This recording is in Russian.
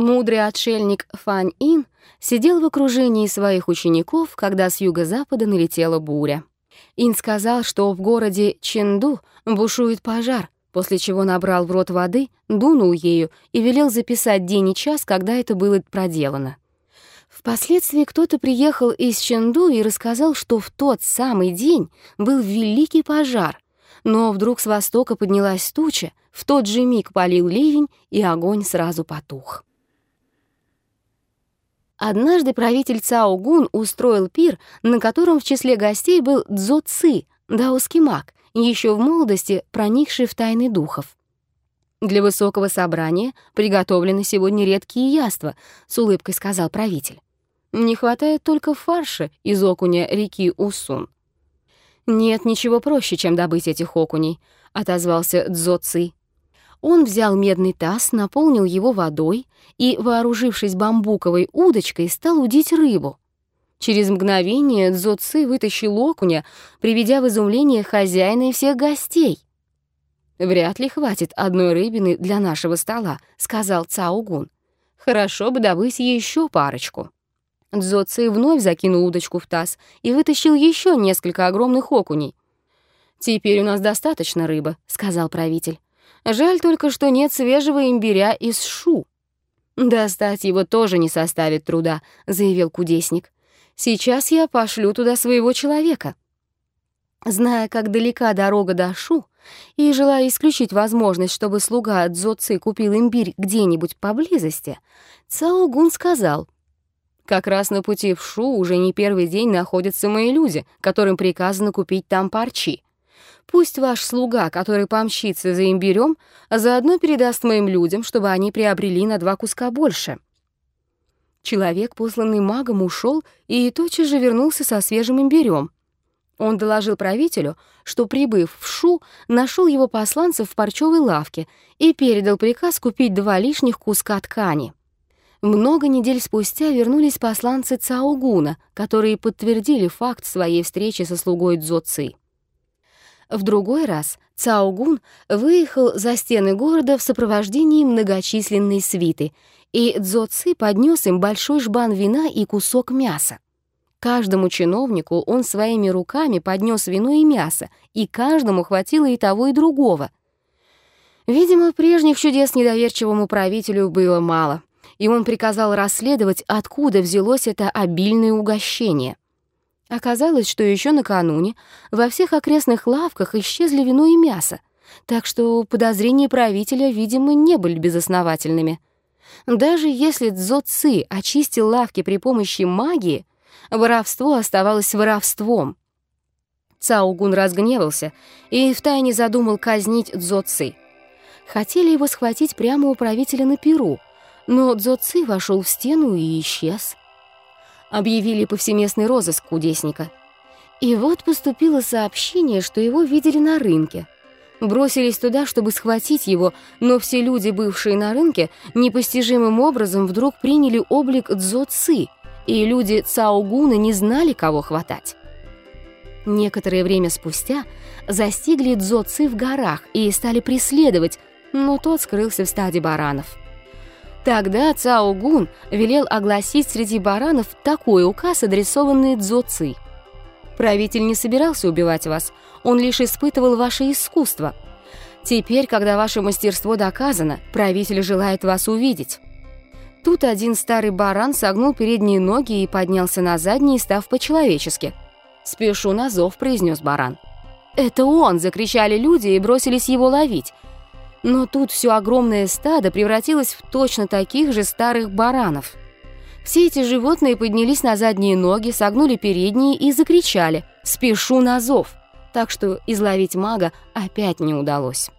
Мудрый отшельник Фань Ин сидел в окружении своих учеников, когда с юго-запада налетела буря. Ин сказал, что в городе Ченду бушует пожар, после чего набрал в рот воды, дунул ею и велел записать день и час, когда это было проделано. Впоследствии кто-то приехал из Ченду и рассказал, что в тот самый день был великий пожар, но вдруг с востока поднялась туча, в тот же миг полил ливень, и огонь сразу потух. Однажды правитель Цао Гун устроил пир, на котором в числе гостей был Цзо Ци, даосский маг, еще в молодости проникший в тайны духов. «Для высокого собрания приготовлены сегодня редкие яства», — с улыбкой сказал правитель. «Не хватает только фарша из окуня реки Усун». «Нет ничего проще, чем добыть этих окуней», — отозвался Цзо Ци. Он взял медный таз, наполнил его водой и, вооружившись бамбуковой удочкой, стал удить рыбу. Через мгновение Цзо Ци вытащил окуня, приведя в изумление хозяина и всех гостей. «Вряд ли хватит одной рыбины для нашего стола», — сказал Цао Гун. «Хорошо бы добыть еще парочку». Цзо Ци вновь закинул удочку в таз и вытащил еще несколько огромных окуней. «Теперь у нас достаточно рыбы», — сказал правитель. Жаль только, что нет свежего имбиря из шу. «Достать его тоже не составит труда», — заявил кудесник. «Сейчас я пошлю туда своего человека». Зная, как далека дорога до Шу, и желая исключить возможность, чтобы слуга от купил имбирь где-нибудь поблизости, Цао Гун сказал, «Как раз на пути в Шу уже не первый день находятся мои люди, которым приказано купить там парчи. Пусть ваш слуга, который помчится за имбирем, заодно передаст моим людям, чтобы они приобрели на два куска больше». Человек, посланный магом, ушел и тотчас же вернулся со свежим имбирем. Он доложил правителю, что, прибыв в Шу, нашел его посланцев в парчевой лавке и передал приказ купить два лишних куска ткани. Много недель спустя вернулись посланцы Цаугуна, которые подтвердили факт своей встречи со слугой Цзоци. В другой раз Цаогун выехал за стены города в сопровождении многочисленной свиты, и Цзо Ци поднес им большой жбан вина и кусок мяса. Каждому чиновнику он своими руками поднес вино и мясо, и каждому хватило и того, и другого. Видимо, прежних чудес недоверчивому правителю было мало, и он приказал расследовать, откуда взялось это обильное угощение — Оказалось, что еще накануне во всех окрестных лавках исчезли вино и мясо, так что подозрения правителя, видимо, не были безосновательными. Даже если Цзо Ци очистил лавки при помощи магии, воровство оставалось воровством. Цао Гун разгневался и втайне задумал казнить Цзо Ци. Хотели его схватить прямо у правителя на перу, но Цзо Ци вошел в стену и исчез объявили повсеместный розыск кудесника. И вот поступило сообщение, что его видели на рынке. Бросились туда, чтобы схватить его, но все люди, бывшие на рынке, непостижимым образом вдруг приняли облик Цзо Ци, и люди Цаогуна не знали, кого хватать. Некоторое время спустя застигли Цзо Ци в горах и стали преследовать, но тот скрылся в стаде баранов. Тогда Цао Гун велел огласить среди баранов такой указ, адресованный Цзо Ци. «Правитель не собирался убивать вас, он лишь испытывал ваше искусство. Теперь, когда ваше мастерство доказано, правитель желает вас увидеть». Тут один старый баран согнул передние ноги и поднялся на задние, став по-человечески. «Спешу на зов», — произнес баран. «Это он!» — закричали люди и бросились его ловить — но тут все огромное стадо превратилось в точно таких же старых баранов. Все эти животные поднялись на задние ноги, согнули передние и закричали «Спешу на зов!», так что изловить мага опять не удалось.